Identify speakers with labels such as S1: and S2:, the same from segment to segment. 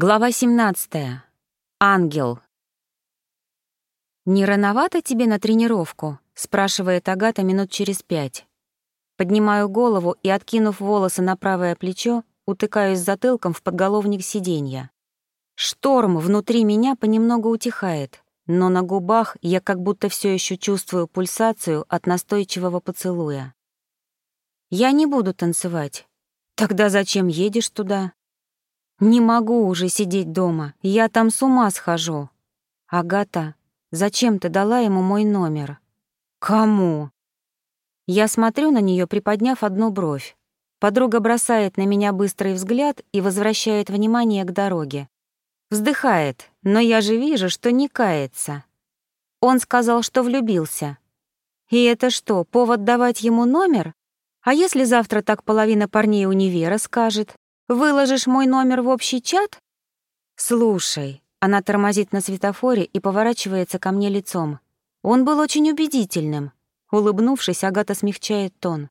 S1: Глава 17. Ангел. «Не рановато тебе на тренировку?» — спрашивает Агата минут через пять. Поднимаю голову и, откинув волосы на правое плечо, утыкаюсь затылком в подголовник сиденья. Шторм внутри меня понемногу утихает, но на губах я как будто все еще чувствую пульсацию от настойчивого поцелуя. «Я не буду танцевать. Тогда зачем едешь туда?» Не могу уже сидеть дома, я там с ума схожу. Агата, зачем ты дала ему мой номер? Кому? Я смотрю на нее, приподняв одну бровь. Подруга бросает на меня быстрый взгляд и возвращает внимание к дороге. Вздыхает, но я же вижу, что не кается. Он сказал, что влюбился. И это что, повод давать ему номер? А если завтра так половина парней универа скажет? Выложишь мой номер в общий чат? Слушай, она тормозит на светофоре и поворачивается ко мне лицом. Он был очень убедительным. Улыбнувшись, Агата смягчает тон.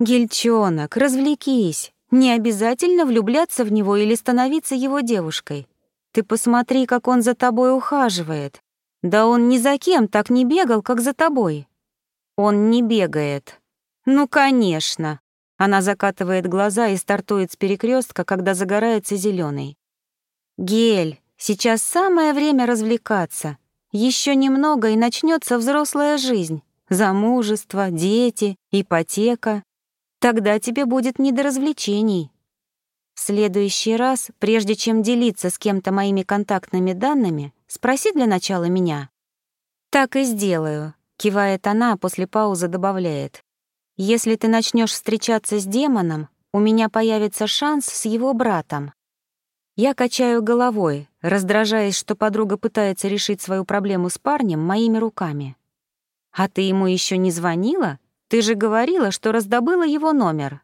S1: «Гельчонок, развлекись. Не обязательно влюбляться в него или становиться его девушкой. Ты посмотри, как он за тобой ухаживает. Да он ни за кем так не бегал, как за тобой». «Он не бегает». «Ну, конечно. Она закатывает глаза и стартует с перекрестка, когда загорается зеленый. Гель, сейчас самое время развлекаться. Еще немного и начнется взрослая жизнь. Замужество, дети, ипотека. Тогда тебе будет не до развлечений. В следующий раз, прежде чем делиться с кем-то моими контактными данными, спроси для начала меня. Так и сделаю, кивает она, а после паузы добавляет. Если ты начнешь встречаться с демоном, у меня появится шанс с его братом. Я качаю головой, раздражаясь, что подруга пытается решить свою проблему с парнем моими руками. А ты ему еще не звонила? Ты же говорила, что раздобыла его номер.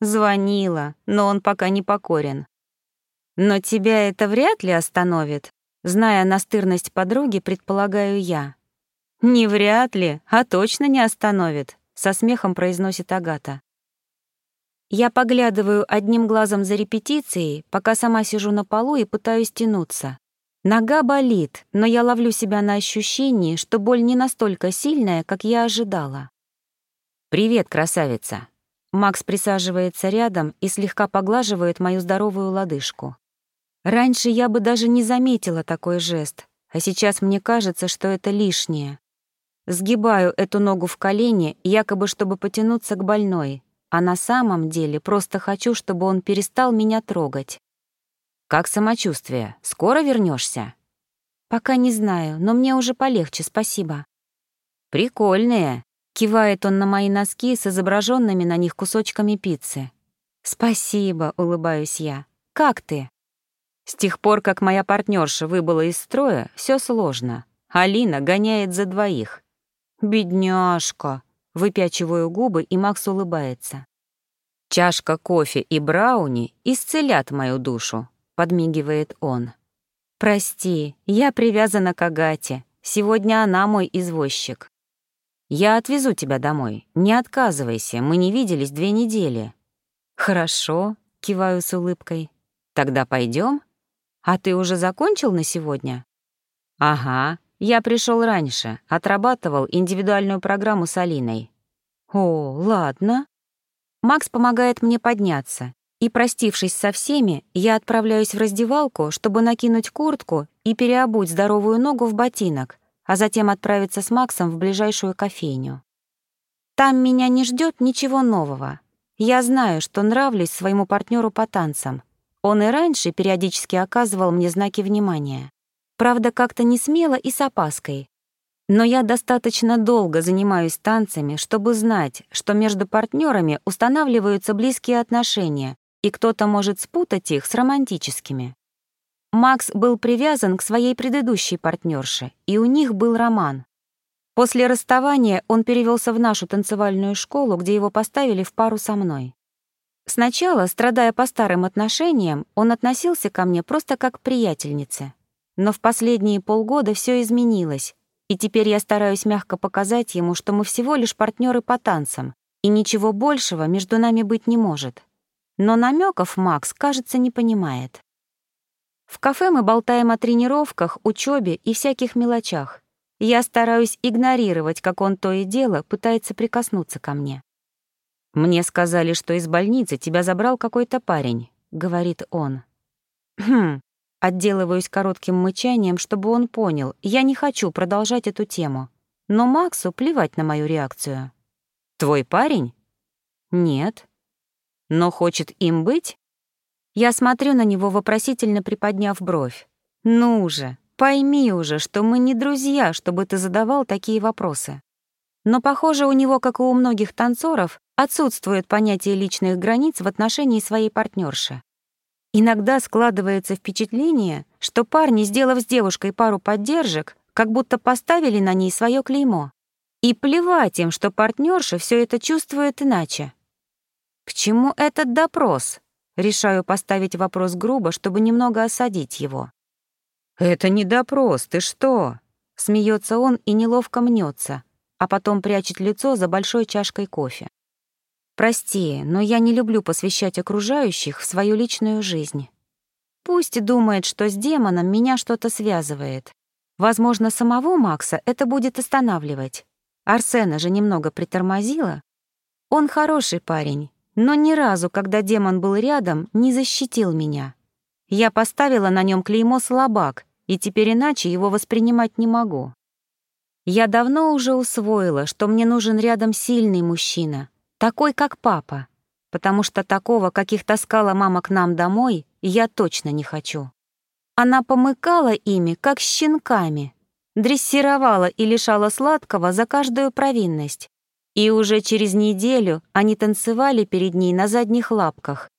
S1: Звонила, но он пока не покорен. Но тебя это вряд ли остановит. Зная настырность подруги, предполагаю я. Не вряд ли, а точно не остановит со смехом произносит Агата. Я поглядываю одним глазом за репетицией, пока сама сижу на полу и пытаюсь тянуться. Нога болит, но я ловлю себя на ощущении, что боль не настолько сильная, как я ожидала. «Привет, красавица!» Макс присаживается рядом и слегка поглаживает мою здоровую лодыжку. Раньше я бы даже не заметила такой жест, а сейчас мне кажется, что это лишнее. Сгибаю эту ногу в колени, якобы чтобы потянуться к больной, а на самом деле просто хочу, чтобы он перестал меня трогать. «Как самочувствие? Скоро вернешься? «Пока не знаю, но мне уже полегче, спасибо». «Прикольные», — кивает он на мои носки с изображенными на них кусочками пиццы. «Спасибо», — улыбаюсь я. «Как ты?» С тех пор, как моя партнерша выбыла из строя, все сложно. Алина гоняет за двоих. «Бедняжка!» — выпячиваю губы, и Макс улыбается. «Чашка кофе и брауни исцелят мою душу», — подмигивает он. «Прости, я привязана к Агате. Сегодня она мой извозчик». «Я отвезу тебя домой. Не отказывайся, мы не виделись две недели». «Хорошо», — киваю с улыбкой. «Тогда пойдем. А ты уже закончил на сегодня?» «Ага, я пришел раньше, отрабатывал индивидуальную программу с Алиной. О, ладно. Макс помогает мне подняться, и, простившись со всеми, я отправляюсь в раздевалку, чтобы накинуть куртку и переобуть здоровую ногу в ботинок, а затем отправиться с Максом в ближайшую кофейню. Там меня не ждет ничего нового. Я знаю, что нравлюсь своему партнеру по танцам. Он и раньше периодически оказывал мне знаки внимания. Правда, как-то не смело и с опаской. Но я достаточно долго занимаюсь танцами, чтобы знать, что между партнерами устанавливаются близкие отношения, и кто-то может спутать их с романтическими. Макс был привязан к своей предыдущей партнерше, и у них был роман. После расставания он перевелся в нашу танцевальную школу, где его поставили в пару со мной. Сначала, страдая по старым отношениям, он относился ко мне просто как к приятельнице. Но в последние полгода все изменилось, и теперь я стараюсь мягко показать ему, что мы всего лишь партнеры по танцам, и ничего большего между нами быть не может. Но намеков Макс, кажется, не понимает. В кафе мы болтаем о тренировках, учебе и всяких мелочах. Я стараюсь игнорировать, как он то и дело пытается прикоснуться ко мне. «Мне сказали, что из больницы тебя забрал какой-то парень», — говорит он. «Хм». Отделываюсь коротким мычанием, чтобы он понял, я не хочу продолжать эту тему. Но Максу плевать на мою реакцию. «Твой парень?» «Нет». «Но хочет им быть?» Я смотрю на него, вопросительно приподняв бровь. «Ну же, Пойми уже, что мы не друзья, чтобы ты задавал такие вопросы. Но, похоже, у него, как и у многих танцоров, отсутствует понятие личных границ в отношении своей партнерши. Иногда складывается впечатление, что парни, сделав с девушкой пару поддержек, как будто поставили на ней свое клеймо. И плевать им, что партнерша все это чувствует иначе. К чему этот допрос? Решаю поставить вопрос грубо, чтобы немного осадить его. «Это не допрос, ты что?» Смеется он и неловко мнется, а потом прячет лицо за большой чашкой кофе. «Прости, но я не люблю посвящать окружающих в свою личную жизнь. Пусть думает, что с демоном меня что-то связывает. Возможно, самого Макса это будет останавливать. Арсена же немного притормозила. Он хороший парень, но ни разу, когда демон был рядом, не защитил меня. Я поставила на нем клеймо «слабак», и теперь иначе его воспринимать не могу. Я давно уже усвоила, что мне нужен рядом сильный мужчина, такой, как папа, потому что такого, каких таскала мама к нам домой, я точно не хочу. Она помыкала ими, как щенками, дрессировала и лишала сладкого за каждую провинность. И уже через неделю они танцевали перед ней на задних лапках,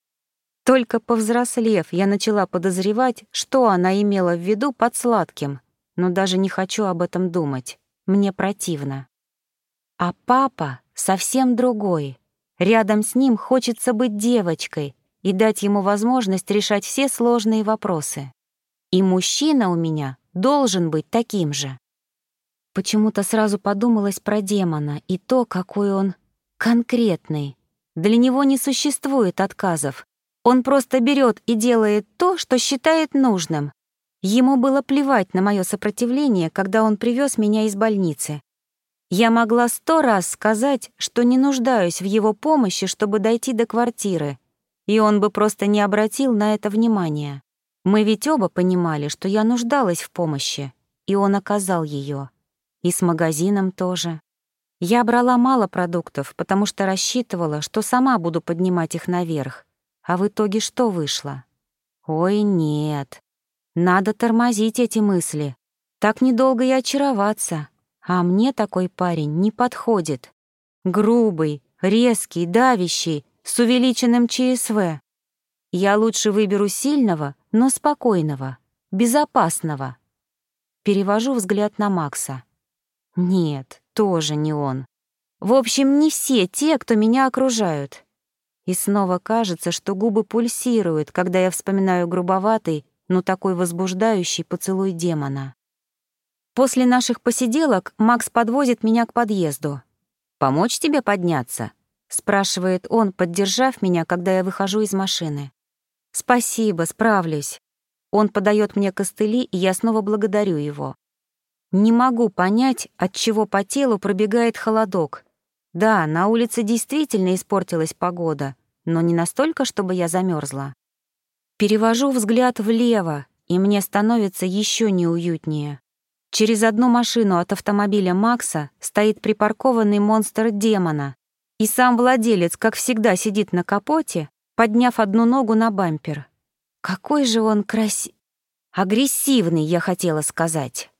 S1: только повзрослев, я начала подозревать, что она имела в виду под сладким, но даже не хочу об этом думать. Мне противно. А папа совсем другой. Рядом с ним хочется быть девочкой и дать ему возможность решать все сложные вопросы. И мужчина у меня должен быть таким же. Почему-то сразу подумалось про демона и то, какой он конкретный. Для него не существует отказов, он просто берет и делает то, что считает нужным. Ему было плевать на мое сопротивление, когда он привез меня из больницы. Я могла сто раз сказать, что не нуждаюсь в его помощи, чтобы дойти до квартиры, и он бы просто не обратил на это внимания. Мы ведь оба понимали, что я нуждалась в помощи, и он оказал ее. И с магазином тоже. Я брала мало продуктов, потому что рассчитывала, что сама буду поднимать их наверх. А в итоге что вышло? Ой, нет. Надо тормозить эти мысли. Так недолго и очароваться. А мне такой парень не подходит. Грубый, резкий, давящий, с увеличенным ЧСВ. Я лучше выберу сильного, но спокойного, безопасного. Перевожу взгляд на Макса. Нет, тоже не он. В общем, не все те, кто меня окружают. И снова кажется, что губы пульсируют, когда я вспоминаю грубоватый, но такой возбуждающий поцелуй демона. После наших посиделок Макс подвозит меня к подъезду. «Помочь тебе подняться?» — спрашивает он, поддержав меня, когда я выхожу из машины. «Спасибо, справлюсь». Он подает мне костыли, и я снова благодарю его. Не могу понять, от чего по телу пробегает холодок, да, на улице действительно испортилась погода, но не настолько, чтобы я замерзла. Перевожу взгляд влево, и мне становится еще неуютнее. Через одну машину от автомобиля Макса стоит припаркованный монстр демона, и сам владелец, как всегда, сидит на капоте, подняв одну ногу на бампер. Какой же он краси... Агрессивный, я хотела сказать.